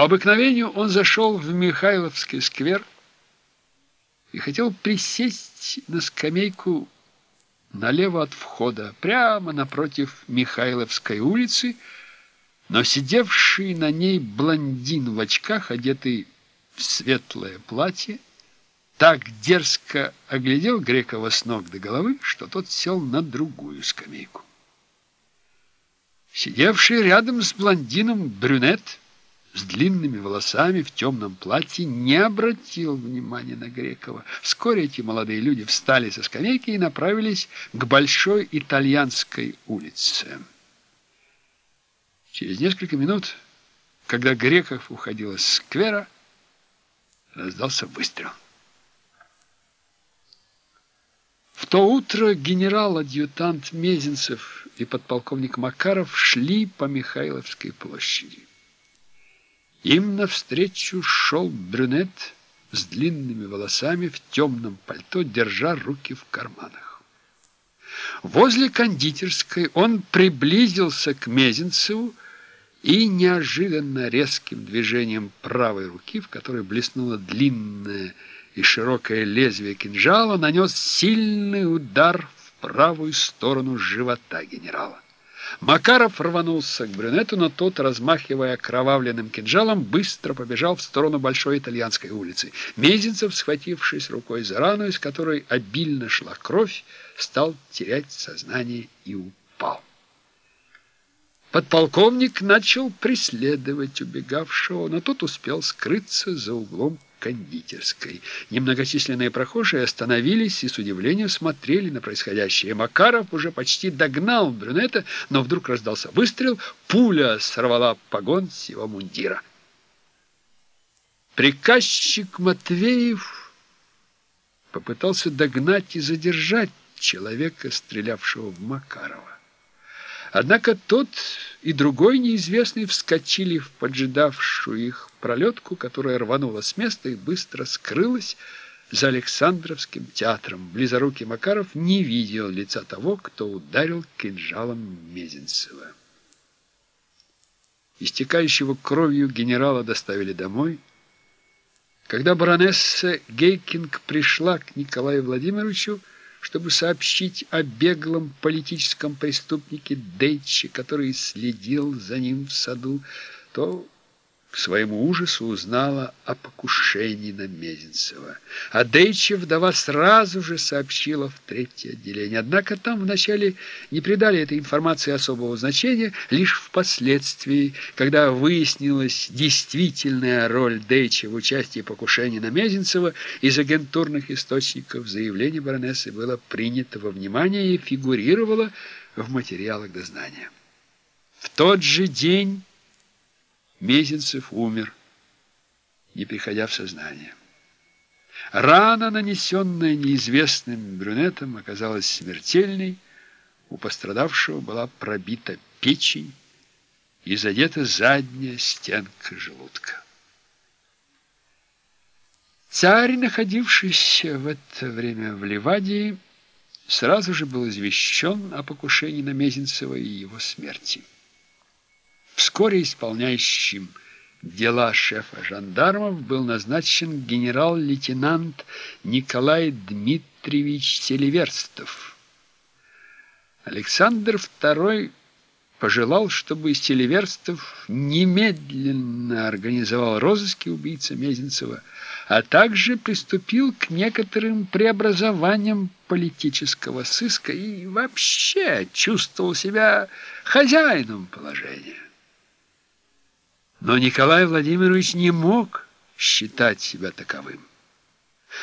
По обыкновению он зашел в Михайловский сквер и хотел присесть на скамейку налево от входа, прямо напротив Михайловской улицы, но сидевший на ней блондин в очках, одетый в светлое платье, так дерзко оглядел Грекова с ног до головы, что тот сел на другую скамейку. Сидевший рядом с блондином брюнет с длинными волосами в темном платье не обратил внимания на Грекова. Вскоре эти молодые люди встали со скамейки и направились к Большой Итальянской улице. Через несколько минут, когда Греков уходил из сквера, раздался выстрел. В то утро генерал-адъютант Мезенцев и подполковник Макаров шли по Михайловской площади. Им навстречу шел брюнет с длинными волосами в темном пальто, держа руки в карманах. Возле кондитерской он приблизился к Мезенцеву и неожиданно резким движением правой руки, в которой блеснуло длинное и широкое лезвие кинжала, нанес сильный удар в правую сторону живота генерала. Макаров рванулся к брюнету, но тот, размахивая кровавленным кинжалом, быстро побежал в сторону Большой Итальянской улицы. Мезенцев, схватившись рукой за рану, из которой обильно шла кровь, стал терять сознание и упал. Подполковник начал преследовать убегавшего, но тот успел скрыться за углом кондитерской. Немногочисленные прохожие остановились и с удивлением смотрели на происходящее. Макаров уже почти догнал брюнета, но вдруг раздался выстрел, пуля сорвала погон с его мундира. Приказчик Матвеев попытался догнать и задержать человека, стрелявшего в Макарова. Однако тот и другой неизвестный вскочили в поджидавшую их пролетку, которая рванула с места и быстро скрылась за Александровским театром. Близорукий Макаров не видел лица того, кто ударил кинжалом Мезенцева. Истекающего кровью генерала доставили домой. Когда баронесса Гейкинг пришла к Николаю Владимировичу, чтобы сообщить о беглом политическом преступнике Дейче, который следил за ним в саду, то к своему ужасу узнала о покушении на Мезенцева. А Дейче вдова сразу же сообщила в третье отделение. Однако там вначале не придали этой информации особого значения, лишь впоследствии, когда выяснилась действительная роль Дейче в участии покушения на Мезенцева, из агентурных источников заявление баронессы было принято во внимание и фигурировало в материалах дознания. В тот же день Мезенцев умер, не приходя в сознание. Рана, нанесенная неизвестным брюнетом, оказалась смертельной. У пострадавшего была пробита печень и задета задняя стенка желудка. Царь, находившийся в это время в Ливадии, сразу же был извещен о покушении на Мезенцева и его смерти. Вскоре исполняющим дела шефа жандармов был назначен генерал-лейтенант Николай Дмитриевич Селиверстов. Александр II пожелал, чтобы Селиверстов немедленно организовал розыски убийцы Мезенцева, а также приступил к некоторым преобразованиям политического сыска и вообще чувствовал себя хозяином положения. Но Николай Владимирович не мог считать себя таковым.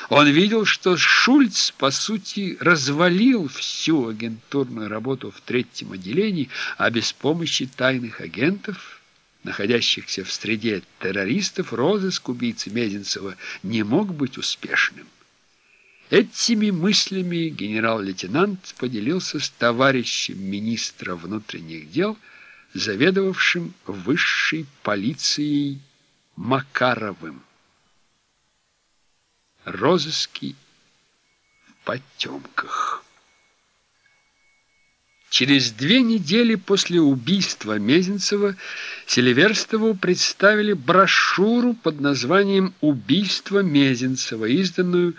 Он видел, что Шульц, по сути, развалил всю агентурную работу в третьем отделении, а без помощи тайных агентов, находящихся в среде террористов, розыск убийцы Мезенцева не мог быть успешным. Этими мыслями генерал-лейтенант поделился с товарищем министра внутренних дел – заведовавшим высшей полицией Макаровым. Розыски в потемках. Через две недели после убийства Мезенцева Селиверстову представили брошюру под названием «Убийство Мезенцева», изданную